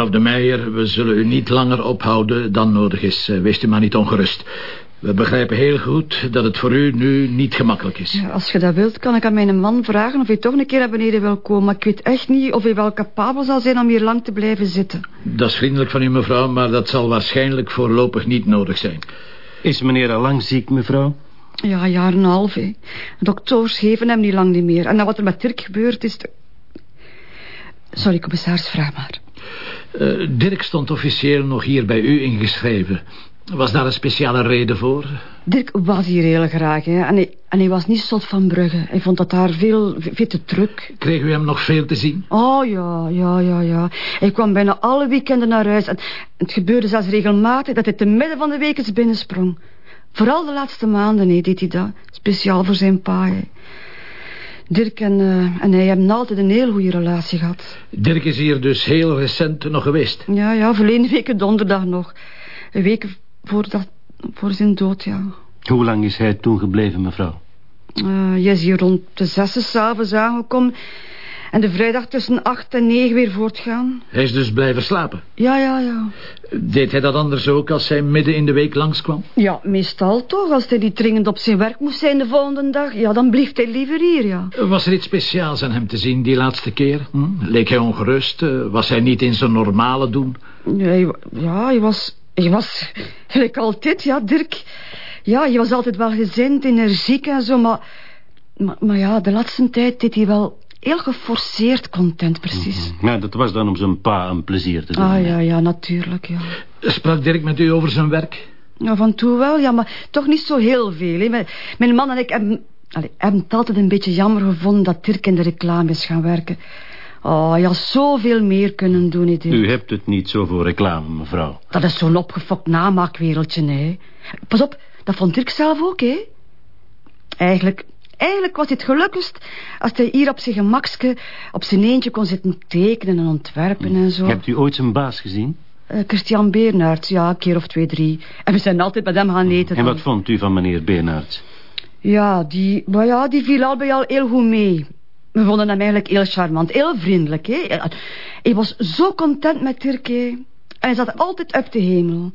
Mevrouw de Meijer, we zullen u niet langer ophouden dan nodig is. Eh, wees u maar niet ongerust. We begrijpen heel goed dat het voor u nu niet gemakkelijk is. Ja, als je dat wilt, kan ik aan mijn man vragen of hij toch een keer naar beneden wil komen. Maar ik weet echt niet of hij wel capabel zal zijn om hier lang te blijven zitten. Dat is vriendelijk van u, mevrouw, maar dat zal waarschijnlijk voorlopig niet nodig zijn. Is meneer al lang ziek, mevrouw? Ja, een jaar en een half, hè. Dokters geven hem niet lang niet meer. En dan wat er met Dirk gebeurd is... Sorry, commissaris, vraag maar. Uh, Dirk stond officieel nog hier bij u ingeschreven. Was daar een speciale reden voor? Dirk was hier heel graag, hè. En hij, en hij was niet zot van Brugge. Hij vond dat daar veel, veel te druk. Kreeg u hem nog veel te zien? Oh, ja, ja, ja, ja. Hij kwam bijna alle weekenden naar huis. En het gebeurde zelfs regelmatig dat hij te midden van de week eens binnensprong. Vooral de laatste maanden nee, deed hij dat. Speciaal voor zijn pa. Dirk en, uh, en hij hebben altijd een heel goede relatie gehad. Dirk is hier dus heel recent nog geweest? Ja, ja, verleden week donderdag nog. Een week voor, dat, voor zijn dood, ja. Hoe lang is hij toen gebleven, mevrouw? Uh, hij is hier rond de zes s'avonds aangekomen... En de vrijdag tussen acht en negen weer voortgaan. Hij is dus blijven slapen? Ja, ja, ja. Deed hij dat anders ook als hij midden in de week langskwam? Ja, meestal toch. Als hij niet dringend op zijn werk moest zijn de volgende dag... ja, dan bleef hij liever hier, ja. Was er iets speciaals aan hem te zien die laatste keer? Hm? Leek hij ongerust? Eh, was hij niet in zijn normale doen? Ja, ja hij was... Hij was gelijk altijd, ja, Dirk. Ja, je was altijd wel gezind, energiek en zo, maar... Maar, maar ja, de laatste tijd deed hij wel heel geforceerd content, precies. Mm Ja, dat was dan om zijn pa een plezier te doen. Ah, ja, ja, natuurlijk, ja. Sprak Dirk met u over zijn werk? Ja, van toe wel, ja, maar toch niet zo heel veel. Hè. Mijn, mijn man en ik hebben, allez, hebben het altijd een beetje jammer gevonden... dat Dirk in de reclame is gaan werken. Oh, je had zoveel meer kunnen doen, Dirk. U hebt het niet zo voor reclame, mevrouw. Dat is zo'n opgefokt namaakwereldje, hè. Pas op, dat vond Dirk zelf ook, hè. Eigenlijk Eigenlijk was het gelukkigst als hij hier op zijn gemakske... op zijn eentje kon zitten tekenen en ontwerpen en zo. Hebt u ooit zijn baas gezien? Uh, Christian Bernard, ja, een keer of twee, drie. En we zijn altijd met hem gaan eten. En wat vond u van meneer Bernard? Ja, die, maar ja, die viel al bij al heel goed mee. We vonden hem eigenlijk heel charmant, heel vriendelijk. Hè? Hij was zo content met Turkije. En hij zat altijd op de hemel.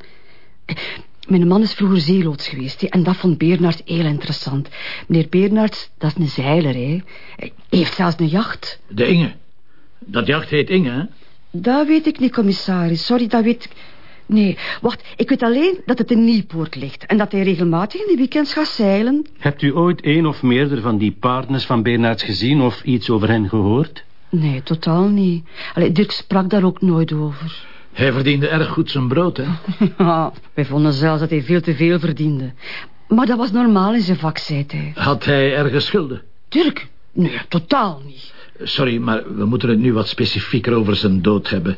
Mijn man is vroeger zeeloods geweest en dat vond Bernard heel interessant. Meneer Bernard, dat is een zeiler, hè. Hij heeft zelfs een jacht. De Inge. Dat jacht heet Inge, hè? Dat weet ik niet, commissaris. Sorry, dat weet ik... Nee, wacht, ik weet alleen dat het in Nieuwpoort ligt... en dat hij regelmatig in de weekends gaat zeilen. Hebt u ooit een of meerdere van die partners van Bernards gezien... of iets over hen gehoord? Nee, totaal niet. Allee, Dirk sprak daar ook nooit over. Hij verdiende erg goed zijn brood, hè? Ja, wij vonden zelfs dat hij veel te veel verdiende. Maar dat was normaal in zijn vak, zei hij. Had hij ergens schulden? Dirk? Nee, totaal niet. Sorry, maar we moeten het nu wat specifieker over zijn dood hebben.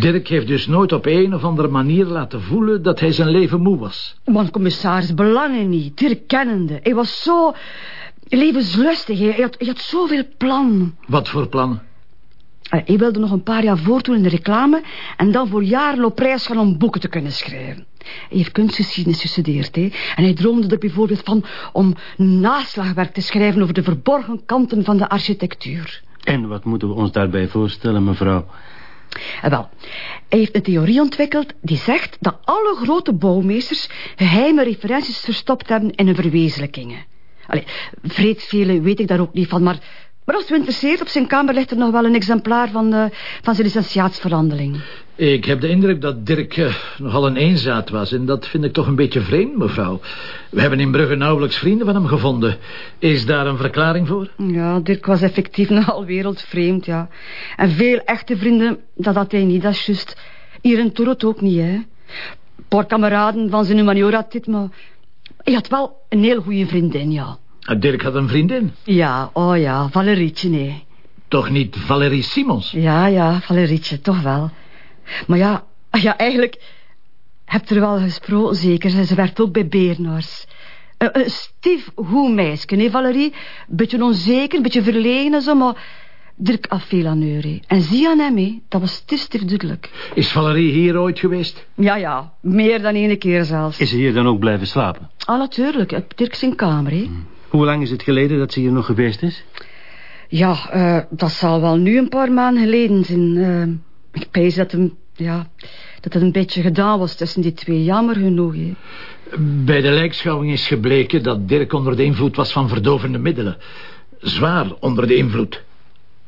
Dirk heeft dus nooit op een of andere manier laten voelen dat hij zijn leven moe was. Man, commissaris, belangen niet. Dirk kennende. Hij was zo levenslustig. Hij had, hij had zoveel plannen. Wat voor plannen? Hij wilde nog een paar jaar voortdoen in de reclame... en dan voor jaren op reis gaan om boeken te kunnen schrijven. Hij heeft kunstgeschiedenis gestudeerd, hè. En hij droomde er bijvoorbeeld van om naslagwerk te schrijven... over de verborgen kanten van de architectuur. En wat moeten we ons daarbij voorstellen, mevrouw? Eh, wel, hij heeft een theorie ontwikkeld die zegt dat alle grote bouwmeesters geheime referenties verstopt hebben in hun verwezenlijkingen. Allee, vreed weet ik daar ook niet van, maar maar als u interesseert, op zijn kamer ligt er nog wel een exemplaar van, de, van zijn licentiaatsverhandeling. Ik heb de indruk dat Dirk uh, nogal een eenzaad was. En dat vind ik toch een beetje vreemd, mevrouw. We hebben in Brugge nauwelijks vrienden van hem gevonden. Is daar een verklaring voor? Ja, Dirk was effectief nogal wereldvreemd, ja. En veel echte vrienden, dat had hij niet, dat is juist. Hier in Torot ook niet, hè. Een paar kameraden van zijn humaniora dit, maar... Hij had wel een heel goede vriendin, ja. Ah, Dirk had een vriendin? Ja, oh ja, Valerietje, nee. Toch niet Valerie Simons? Ja, ja, Valerietje, toch wel. Maar ja, ja eigenlijk... Hebt er wel gesproken, zeker. Ze werkt ook bij Beernors. Een, een stief goed meisje, nee, Valerie? Beetje onzeker, beetje verlegen en zo, maar... Dirk af veel aan En zie aan hem, he. dat was te duidelijk. Is Valerie hier ooit geweest? Ja, ja, meer dan één keer zelfs. Is ze hier dan ook blijven slapen? Ah, natuurlijk, op Dirk zijn kamer, hè. Hmm. Hoe lang is het geleden dat ze hier nog geweest is? Ja, uh, dat zal wel nu een paar maanden geleden zijn. Uh, ik pees dat hem Ja, dat het een beetje gedaan was tussen die twee. Jammer genoeg, hè. Bij de lijkschouwing is gebleken dat Dirk onder de invloed was van verdovende middelen. Zwaar onder de invloed.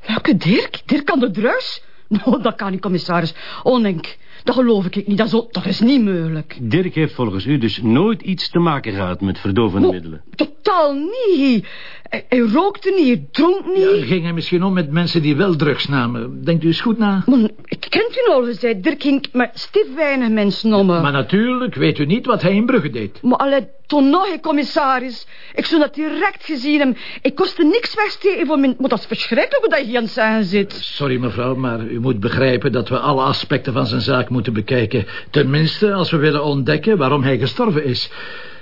Welke Dirk? Dirk aan de drugs? Nou, dat kan niet, commissaris. Ondenk. Dat geloof ik niet. Dat is, dat is niet mogelijk. Dirk heeft volgens u dus nooit iets te maken gehad met verdovende Oh, middelen. Totaal niet. Hij, hij rookte niet, hij dronk niet. Ja, ging hij misschien om met mensen die wel drugs namen? Denkt u eens goed na? Maar, ik kent u al gezegd, Dirk ging met stief weinig mensen om. Maar natuurlijk weet u niet wat hij in Brugge deed. Maar allee, toen nog, commissaris. Ik zou dat direct gezien hem. Ik kostte niks wegsteken voor mijn... Maar dat is verschrikkelijk hoe dat je aan zeggen zit. Sorry mevrouw, maar u moet begrijpen dat we alle aspecten van zijn zaak moeten bekijken. Tenminste, als we willen ontdekken waarom hij gestorven is.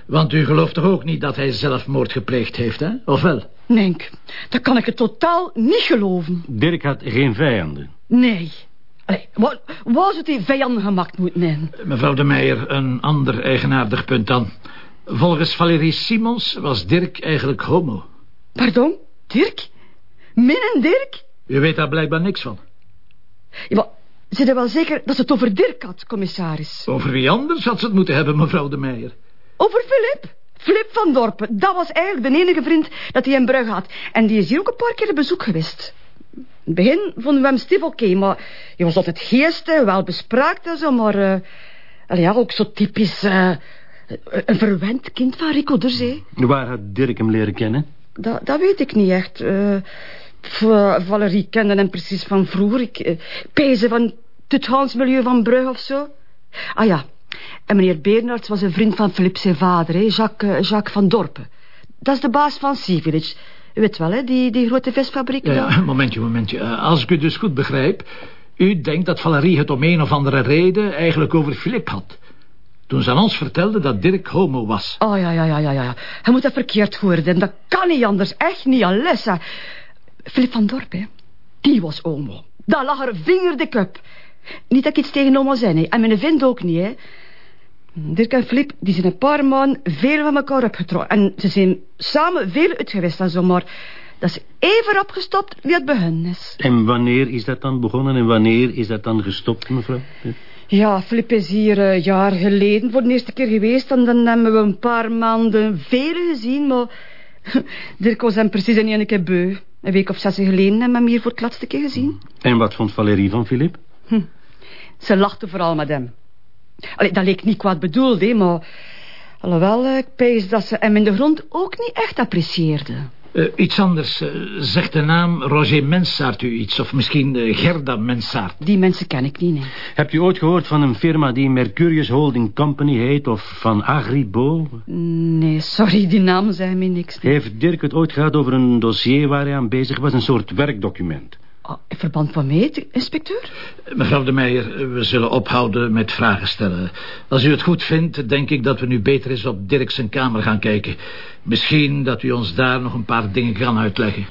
Want u gelooft toch ook niet dat hij zelfmoord gepleegd heeft, hè? Of wel? Nee, dat kan ik het totaal niet geloven. Dirk had geen vijanden. Nee. Allee, wat, waar zou die vijanden gemaakt moeten zijn? Mevrouw de Meijer, een ander eigenaardig punt dan. Volgens Valérie Simons was Dirk eigenlijk homo. Pardon? Dirk? Min en Dirk? U weet daar blijkbaar niks van. Ja, maar zit er wel zeker dat ze het over Dirk had, commissaris? Over wie anders had ze het moeten hebben, mevrouw de Meijer. Over Filip? Filip van Dorpen. Dat was eigenlijk de enige vriend dat hij in Brugge had. En die is hier ook een paar keer op bezoek geweest. In het begin vonden we hem stief oké, maar hij was altijd geestig, wel bespraakt en zo, maar... allee, ja, ook zo typisch... eh, een verwend kind van Rico de Zee. Waar had Dirk hem leren kennen? Dat, dat weet ik niet echt. Eh, Valerie kende hem precies van vroeger. Ik uh, pezen van het Hansmilieu van Brugge of zo. Ah ja, en meneer Bernards was een vriend van Philippe zijn vader, hè, Jacques, eh, Jacques van Dorpen. Dat is de baas van Sea Village. U weet wel, hè, die, die grote visfabriek. Ja, ja, momentje, momentje. Eh, Als ik u dus goed begrijp... U denkt dat Valerie het om een of andere reden eigenlijk over Filip had. Toen ze aan ons vertelde dat Dirk homo was. Oh ja, ja, ja, ja, ja. Hij moet dat verkeerd horen. Dat kan niet anders. Echt niet, Alessa. Philip van Dorp, hè. Die was homo. Daar lag er vingerdik op. Niet dat ik iets tegen homo zijn, hè. En mijn vriend ook niet, hè. Dirk en Filip, die zijn een paar maanden veel van elkaar opgetrokken. En ze zijn samen veel uit geweest en zo, maar... Dat is even opgestopt wie het begin is. En wanneer is dat dan begonnen en wanneer is dat dan gestopt, mevrouw? Ja, Filip is hier een jaar geleden voor de eerste keer geweest. En dan hebben we een paar maanden vele gezien, maar... Dirk was hem precies in één keer beu. Een week of zes geleden hebben we hem hier voor het laatste keer gezien. En wat vond Valerie van Filip? Ze lachte vooral met hem. Allee, dat leek niet kwaad bedoeld, hè, maar... Alhoewel, eh, ik pees dat ze hem in de grond ook niet echt apprecieerde. Eh, iets anders. eh, zegt de naam Roger Mensaert u iets? Of misschien eh, Gerda Mensaert? Die mensen ken ik niet, nee. Hebt u ooit gehoord van een firma die Mercurius Holding Company heet of van Agribo? Nee, sorry, die namen zeggen me niks. nee. Heeft Dirk het ooit gehad over een dossier waar hij aan bezig was, een soort werkdocument? Oh, in verband waarmee, inspecteur? Mevrouw de Meijer, we zullen ophouden met vragen stellen. Als u het goed vindt, denk ik dat we nu beter eens op Dirk zijn kamer gaan kijken. Misschien dat u ons daar nog een paar dingen kan uitleggen.